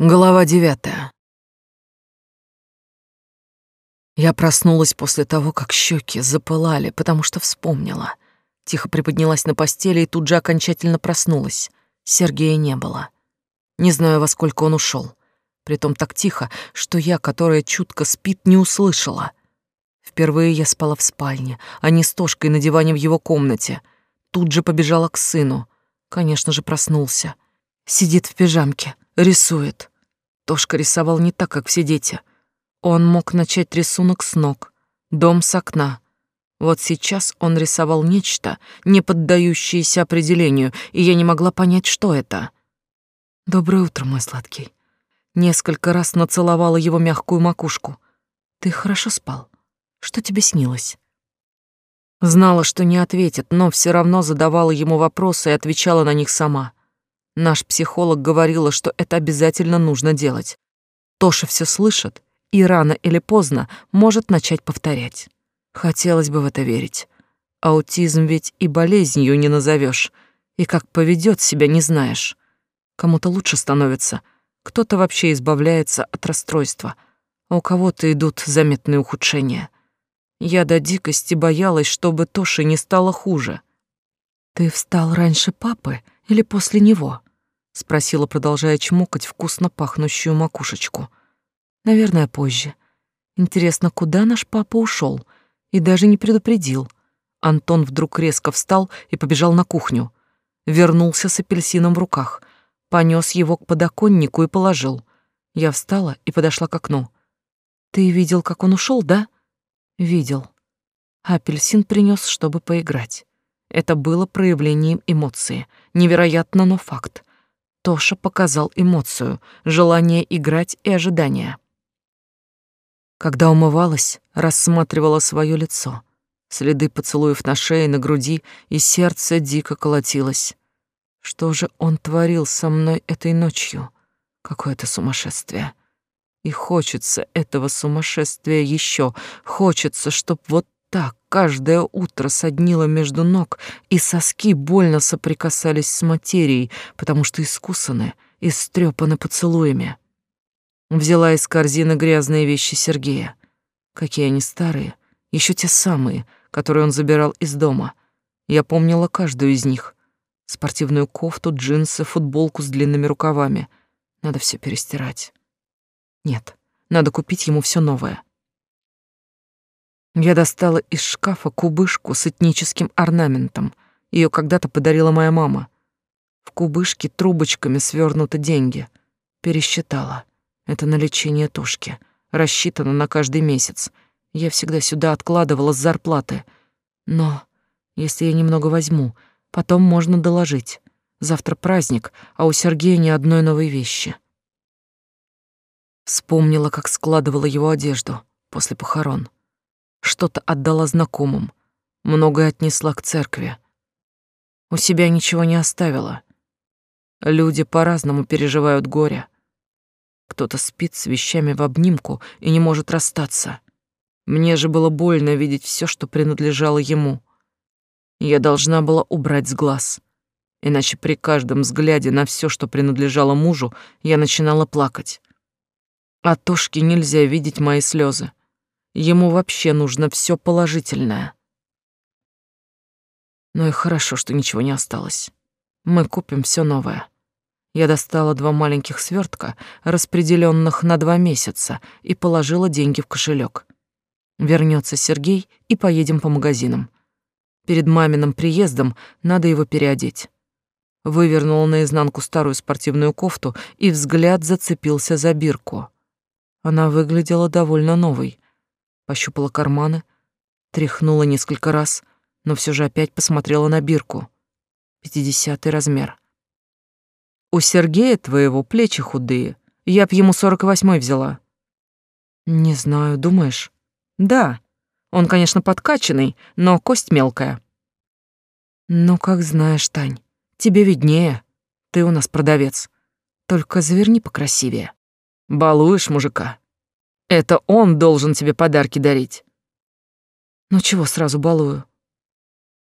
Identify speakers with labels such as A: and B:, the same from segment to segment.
A: Глава девятая. Я проснулась после того, как щеки запылали, потому что вспомнила. Тихо приподнялась на постели и тут же окончательно проснулась. Сергея не было. Не знаю, во сколько он ушел. Притом так тихо, что я, которая чутко спит, не услышала. Впервые я спала в спальне, а не с Тошкой на диване в его комнате. Тут же побежала к сыну. Конечно же, проснулся. Сидит в пижамке, рисует. Тошка рисовал не так, как все дети. Он мог начать рисунок с ног, дом с окна. Вот сейчас он рисовал нечто, не поддающееся определению, и я не могла понять, что это. «Доброе утро, мой сладкий». Несколько раз нацеловала его мягкую макушку. «Ты хорошо спал? Что тебе снилось?» Знала, что не ответит, но все равно задавала ему вопросы и отвечала на них сама. Наш психолог говорила, что это обязательно нужно делать. Тоша все слышит и рано или поздно может начать повторять. Хотелось бы в это верить. Аутизм ведь и болезнью не назовешь, и как поведет себя не знаешь. Кому-то лучше становится, кто-то вообще избавляется от расстройства, а у кого-то идут заметные ухудшения. Я до дикости боялась, чтобы Тоше не стало хуже. «Ты встал раньше папы или после него?» Спросила, продолжая чмокать вкусно пахнущую макушечку. Наверное, позже. Интересно, куда наш папа ушел? И даже не предупредил. Антон вдруг резко встал и побежал на кухню. Вернулся с апельсином в руках, понес его к подоконнику и положил. Я встала и подошла к окну. Ты видел, как он ушел, да? Видел. апельсин принес, чтобы поиграть. Это было проявлением эмоции. Невероятно, но факт. Тоша показал эмоцию, желание играть и ожидание. Когда умывалась, рассматривала свое лицо. Следы поцелуев на шее, на груди, и сердце дико колотилось. Что же он творил со мной этой ночью? Какое-то сумасшествие. И хочется этого сумасшествия еще. Хочется, чтоб вот так каждое утро соднило между ног, и соски больно соприкасались с материей, потому что искусаны, истрепаны поцелуями. Взяла из корзины грязные вещи Сергея. Какие они старые, еще те самые, которые он забирал из дома. Я помнила каждую из них. Спортивную кофту, джинсы, футболку с длинными рукавами. Надо все перестирать. Нет, надо купить ему все новое. Я достала из шкафа кубышку с этническим орнаментом. Ее когда-то подарила моя мама. В кубышке трубочками свернуты деньги. Пересчитала. Это на лечение тушки. Рассчитано на каждый месяц. Я всегда сюда откладывала с зарплаты. Но если я немного возьму, потом можно доложить. Завтра праздник, а у Сергея ни одной новой вещи. Вспомнила, как складывала его одежду после похорон что-то отдала знакомым, многое отнесла к церкви. У себя ничего не оставила. Люди по-разному переживают горе. Кто-то спит с вещами в обнимку и не может расстаться. Мне же было больно видеть все, что принадлежало ему. Я должна была убрать с глаз. Иначе при каждом взгляде на все, что принадлежало мужу, я начинала плакать. А Тошке нельзя видеть мои слезы. Ему вообще нужно все положительное. Ну и хорошо, что ничего не осталось. Мы купим все новое. Я достала два маленьких свертка, распределенных на два месяца, и положила деньги в кошелек. Вернется Сергей, и поедем по магазинам. Перед маминым приездом надо его переодеть. Вывернула наизнанку старую спортивную кофту, и взгляд зацепился за бирку. Она выглядела довольно новой, пощупала карманы, тряхнула несколько раз, но все же опять посмотрела на бирку. Пятидесятый размер. У Сергея твоего плечи худые. Я б ему сорок восьмой взяла. Не знаю, думаешь? Да. Он, конечно, подкачанный, но кость мелкая. Ну, как знаешь, Тань. Тебе виднее. Ты у нас продавец. Только заверни покрасивее. Балуешь мужика. Это он должен тебе подарки дарить. Ну чего сразу балую?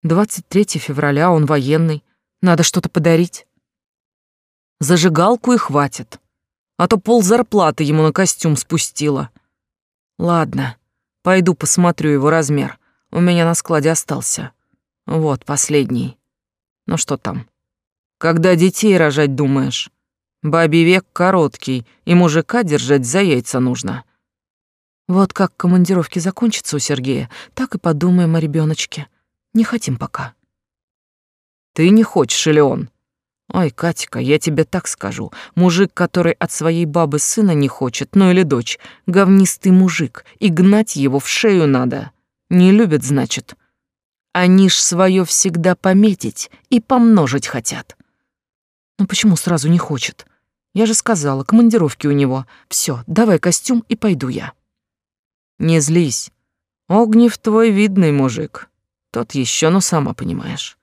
A: 23 февраля, он военный. Надо что-то подарить. Зажигалку и хватит. а то пол зарплаты ему на костюм спустила. Ладно, пойду посмотрю его размер. У меня на складе остался. Вот, последний. Ну что там? Когда детей рожать думаешь? Бабий век короткий, и мужика держать за яйца нужно. Вот как командировки закончатся у Сергея, так и подумаем о ребеночке. Не хотим пока. Ты не хочешь, или он? Ой, Катька, я тебе так скажу. Мужик, который от своей бабы сына не хочет, ну или дочь, говнистый мужик, и гнать его в шею надо. Не любят, значит. Они ж свое всегда пометить и помножить хотят. Но почему сразу не хочет? Я же сказала, командировки у него. Все, давай костюм и пойду я. Не злись. Огнев твой видный мужик. Тот еще, ну сама понимаешь.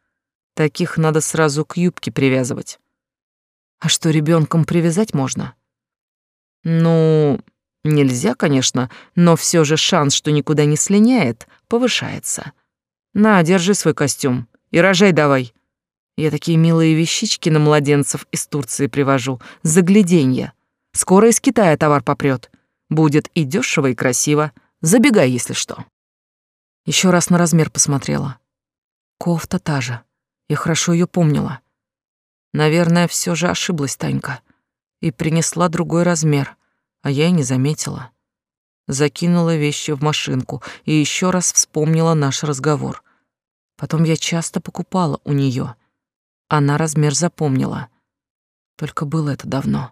A: Таких надо сразу к юбке привязывать. А что, ребенком привязать можно? Ну, нельзя, конечно, но все же шанс, что никуда не слиняет, повышается. На, держи свой костюм и рожай давай. Я такие милые вещички на младенцев из Турции привожу, загляденья. Скоро из Китая товар попрет. Будет и дешево, и красиво. Забегай, если что. Еще раз на размер посмотрела. Кофта та же. Я хорошо ее помнила. Наверное, все же ошиблась Танька и принесла другой размер, а я и не заметила закинула вещи в машинку и еще раз вспомнила наш разговор. Потом я часто покупала у нее. Она размер запомнила. Только было это давно.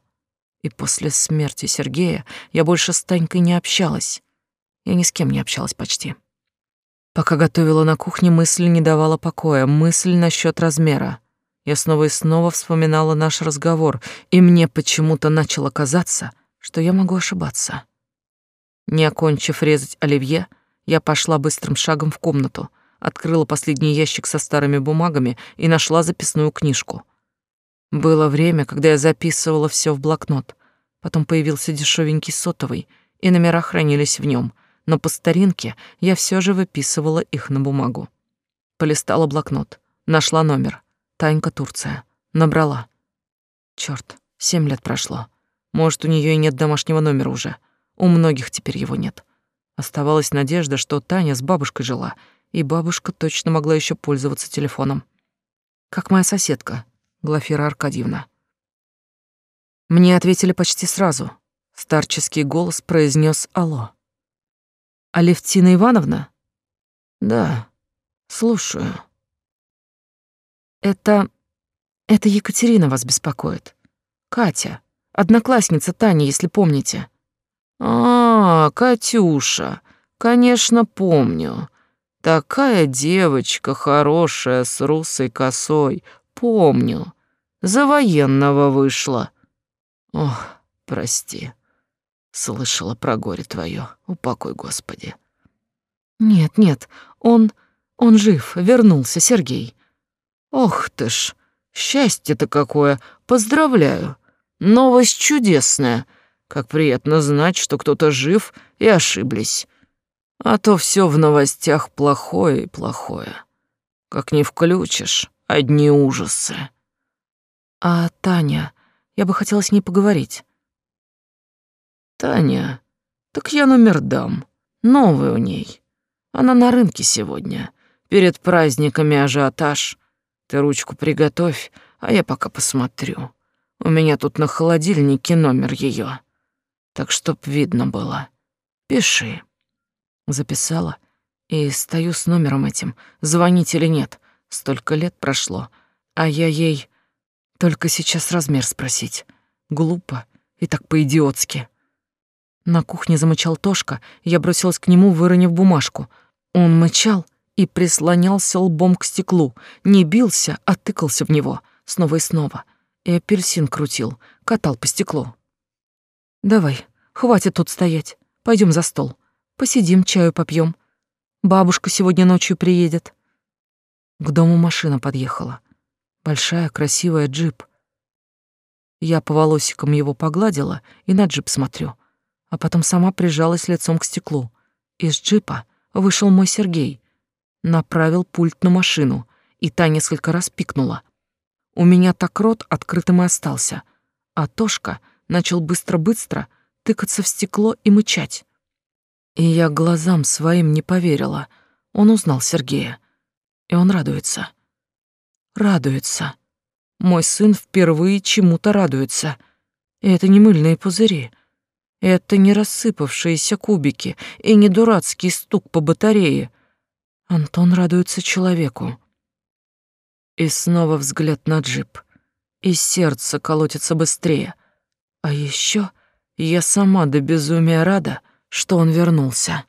A: И после смерти Сергея я больше с Танькой не общалась. Я ни с кем не общалась почти. Пока готовила на кухне, мысль не давала покоя, мысль насчет размера. Я снова и снова вспоминала наш разговор, и мне почему-то начало казаться, что я могу ошибаться. Не окончив резать оливье, я пошла быстрым шагом в комнату, открыла последний ящик со старыми бумагами и нашла записную книжку. Было время, когда я записывала все в блокнот. Потом появился дешевенький сотовый, и номера хранились в нем, но по старинке я все же выписывала их на бумагу. Полистала блокнот, нашла номер. Танька, Турция. Набрала. Черт, семь лет прошло. Может, у нее и нет домашнего номера уже. У многих теперь его нет. Оставалась надежда, что Таня с бабушкой жила, и бабушка точно могла еще пользоваться телефоном. Как моя соседка, Глафира Аркадьевна. Мне ответили почти сразу. Старческий голос произнес «Алло». «Алевтина Ивановна?» «Да, слушаю». «Это... это Екатерина вас беспокоит. Катя, одноклассница Тани, если помните». «А, Катюша, конечно, помню. Такая девочка хорошая, с русой косой. Помню. За военного вышла. Ох, прости. Слышала про горе твое. Упокой, Господи. Нет, нет, он... он жив, вернулся, Сергей. Ох ты ж, счастье-то какое, поздравляю. Новость чудесная. Как приятно знать, что кто-то жив и ошиблись. А то все в новостях плохое и плохое. Как не включишь, одни ужасы. А Таня, я бы хотела с ней поговорить. Таня, так я номер дам. Новый у ней. Она на рынке сегодня. Перед праздниками ажиотаж. Ты ручку приготовь, а я пока посмотрю. У меня тут на холодильнике номер ее так чтоб видно было. Пиши. Записала и стою с номером этим, звонить или нет. Столько лет прошло, а я ей только сейчас размер спросить. Глупо и так по-идиотски. На кухне замычал Тошка, я бросилась к нему, выронив бумажку. Он мычал и прислонялся лбом к стеклу, не бился, а тыкался в него снова и снова. И апельсин крутил, катал по стеклу. «Давай, хватит тут стоять. Пойдем за стол. Посидим, чаю попьем. Бабушка сегодня ночью приедет». К дому машина подъехала. Большая, красивая джип. Я по волосикам его погладила и на джип смотрю, а потом сама прижалась лицом к стеклу. Из джипа вышел мой Сергей, направил пульт на машину, и та несколько раз пикнула. У меня так рот открытым и остался, а Тошка начал быстро-быстро тыкаться в стекло и мычать. И я глазам своим не поверила. Он узнал Сергея. И он радуется. Радуется. Мой сын впервые чему-то радуется. И это не мыльные пузыри. Это не рассыпавшиеся кубики и не дурацкий стук по батарее. Антон радуется человеку. И снова взгляд на джип. И сердце колотится быстрее. А еще я сама до безумия рада, что он вернулся.